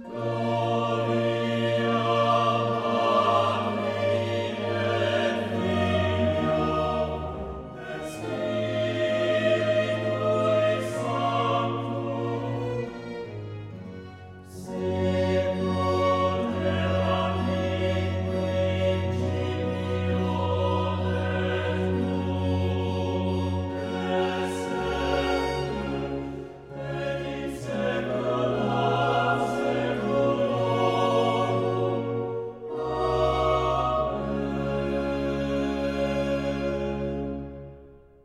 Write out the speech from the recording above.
Go.